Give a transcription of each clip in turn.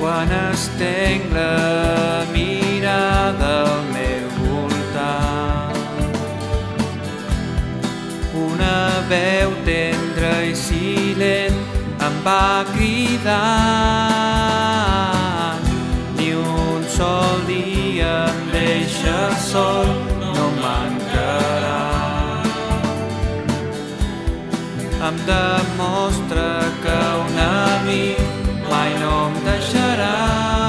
quan estenc la mirada al meu voltant. Una veu tendra i silent em va cridar. Ni un sol dia em deixa sol, no mancarà. Em demostra que un amic Dussehra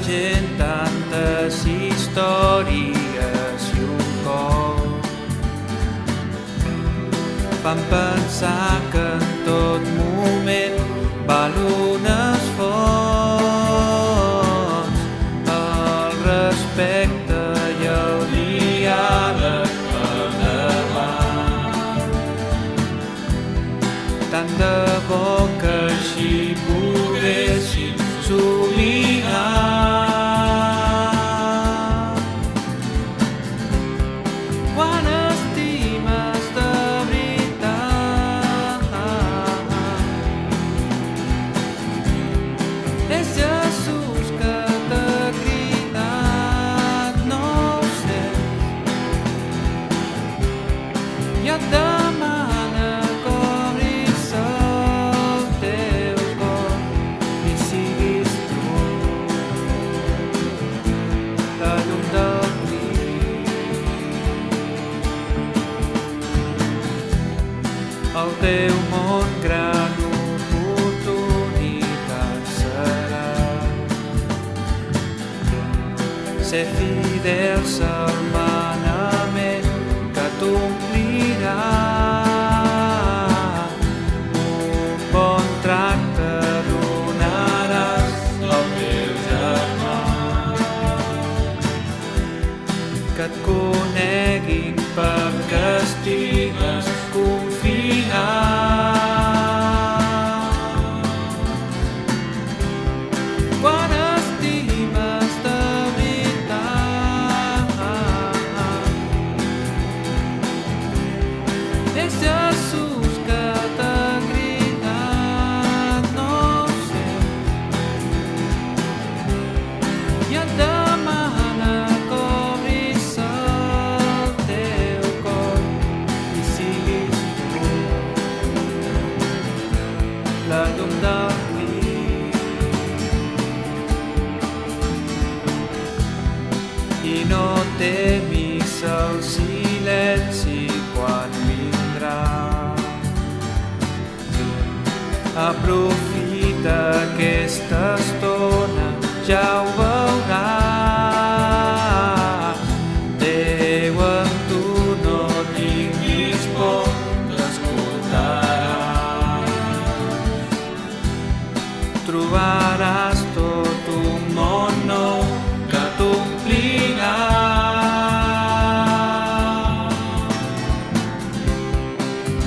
gent, tantes històries i un cor fan pensar que en tot moment val un esforç. El respecte i el diàleg per davant tant de bo que així poguéssim somiar teu món gran oportunitat serà. Ser fidels al manament que t'omplirà un bon tracte donaràs al teu germà. Que et coneguin perquè estigues és Jesús que t'ha cridat, no ho Trobaràs tot un món nou que t'omplirà.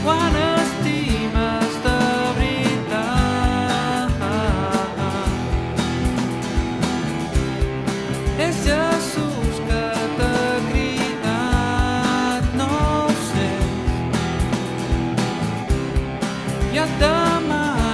Quan estimes de veritat és Jesús que t'ha cridat, no ho sents i et demana